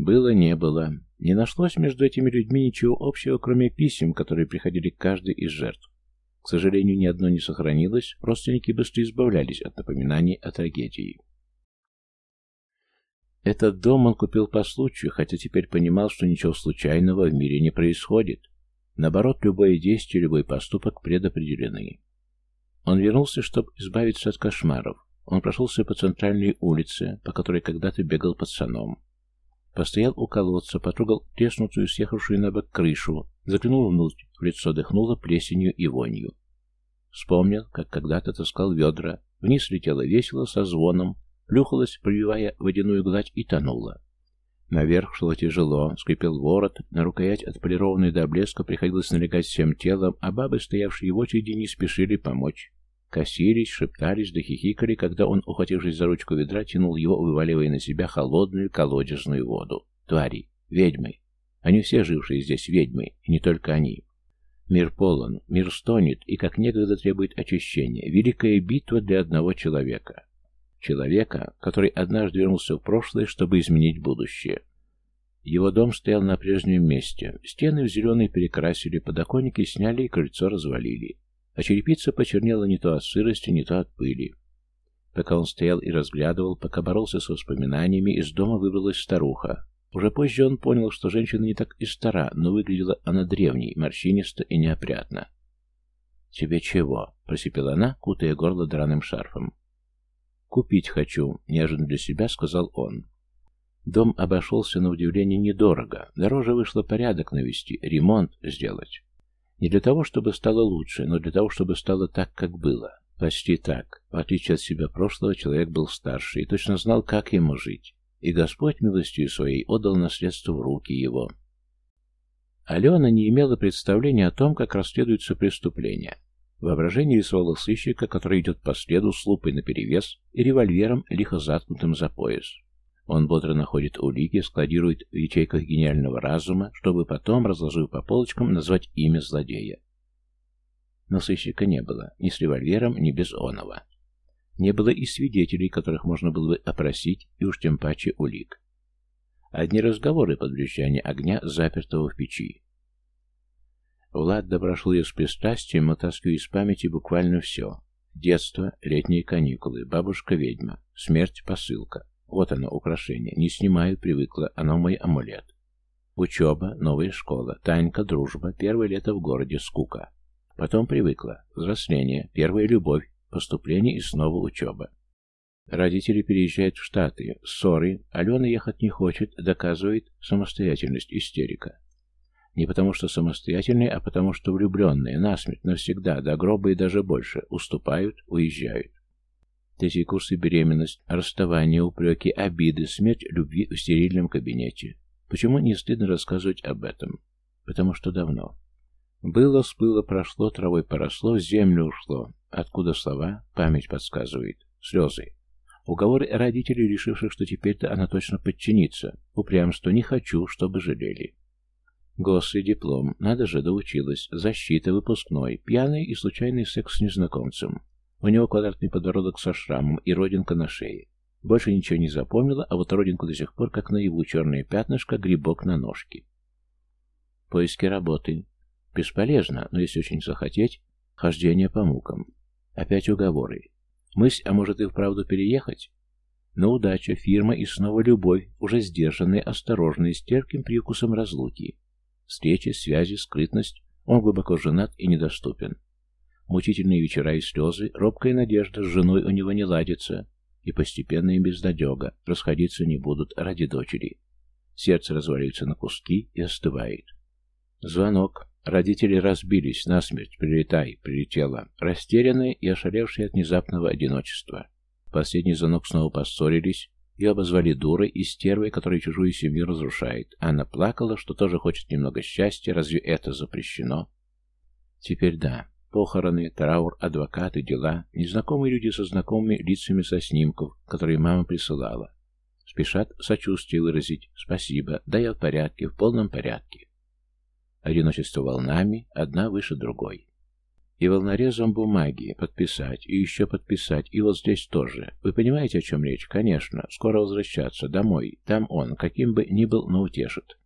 Было, не было. Не нашлось между этими людьми ничего общего, кроме писем, которые приходили к каждой из жертв. К сожалению, ни одно не сохранилось, родственники быстро избавлялись от напоминаний о трагедии. Этот дом он купил по случаю, хотя теперь понимал, что ничего случайного в мире не происходит. Наоборот, любое действие, любой поступок предопределены. Он вернулся, чтобы избавиться от кошмаров. Он прошелся по центральной улице, по которой когда-то бегал пацаном. Постоял у колодца, потрогал треснутую, съехавшую на бок крышу, заглянул внутрь, в лицо дыхнуло плесенью и вонью. Вспомнил, как когда-то таскал ведра, вниз летело весело, со звоном, плюхалась, пробивая водяную гладь, и тонула. Наверх шло тяжело, скрипел ворот, на рукоять отполированной до блеска приходилось налегать всем телом, а бабы, стоявшие в очереди, не спешили помочь. Косились, шептались да хихикали, когда он, ухватившись за ручку ведра, тянул его, вываливая на себя холодную колодезную воду. Твари, ведьмы. Они все жившие здесь ведьмы, и не только они. Мир полон, мир стонет, и как некогда требует очищения. Великая битва для одного человека. Человека, который однажды вернулся в прошлое, чтобы изменить будущее. Его дом стоял на прежнем месте. Стены в зеленый перекрасили, подоконники сняли и крыльцо развалили. А черепица почернела не то от сырости, не то от пыли. Пока он стоял и разглядывал, пока боролся с воспоминаниями, из дома выбралась старуха. Уже позже он понял, что женщина не так и стара, но выглядела она древней, морщинисто и неопрятно. «Тебе чего?» — просипела она, кутая горло драным шарфом. «Купить хочу», — неожиданно для себя сказал он. Дом обошелся на удивление недорого. Дороже вышло порядок навести, ремонт сделать. Не для того, чтобы стало лучше, но для того, чтобы стало так, как было. Почти так. В отличие от себя прошлого, человек был старше и точно знал, как ему жить. И Господь милостью своей отдал наследство в руки его. Алена не имела представления о том, как расследуются преступления. Воображение рисовало сыщика, который идет по следу с лупой наперевес и револьвером, лихо заткнутым за пояс. Он бодро находит улики, складирует в ячейках гениального разума, чтобы потом, разложив по полочкам, назвать имя злодея. Но сыщика не было, ни с револьвером, ни без оного. Не было и свидетелей, которых можно было бы опросить, и уж тем паче улик. Одни разговоры под брюзжание огня, запертого в печи. Влад допрошел ее с пристрастием, вытаскивая из памяти буквально все. Детство, летние каникулы, бабушка-ведьма, смерть, посылка. Вот оно, украшение. Не снимаю, привыкла, оно мой амулет. Учеба, новая школа, Танька, дружба, первое лето в городе, скука. Потом привыкла, взросление, первая любовь, поступление и снова учеба. Родители переезжают в Штаты, ссоры, Алена ехать не хочет, доказывает самостоятельность, истерика. Не потому что самостоятельные, а потому что влюбленные, насмерть, навсегда, до гроба и даже больше, уступают, уезжают. Третий курс и беременность, расставание, упреки, обиды, смерть любви в стерильном кабинете. Почему не стыдно рассказывать об этом? Потому что давно. Было, сплыло, прошло, травой поросло, в землю ушло. Откуда слова? Память подсказывает. Слезы. Уговоры родителей, решивших, что теперь-то она точно подчинится. Упрямство «не хочу», чтобы жалели. Госсы, диплом, надо же, доучилась. Защита, выпускной, пьяный и случайный секс с незнакомцем. У него квадратный подбородок со шрамом и родинка на шее. Больше ничего не запомнила, а вот родинку до сих пор, как наяву, черное пятнышко, грибок на ножке. Поиски работы. Бесполезно, но если очень захотеть, хождение по мукам. Опять уговоры. Мысль, а может и вправду переехать? Но удача, фирма и снова любовь, уже сдержанная, осторожная, с терпким привкусом разлуки. Встречи, связи, скрытность. Он глубоко женат и недоступен. Мучительные вечера и слезы, робкая надежда, с женой у него не ладится. И постепенно им безнадега, расходиться не будут ради дочери. Сердце разваливается на куски и остывает. Звонок. Родители разбились насмерть. Прилетай, прилетела. Растерянная и ошалевшая от внезапного одиночества. Последний звонок снова поссорились. Ее обозвали дурой и стервой, которая чужую семью разрушает. Она плакала, что тоже хочет немного счастья. Разве это запрещено? Теперь да. Похороны, траур, адвокаты, дела, незнакомые люди со знакомыми лицами со снимков, которые мама присылала. Спешат сочувствие выразить. Спасибо, да я в порядке, в полном порядке. Одиночество волнами, одна выше другой. И волнорезом бумаги подписать, и еще подписать, и вот здесь тоже. Вы понимаете, о чем речь? Конечно. Скоро возвращаться. Домой. Там он, каким бы ни был, но утешит.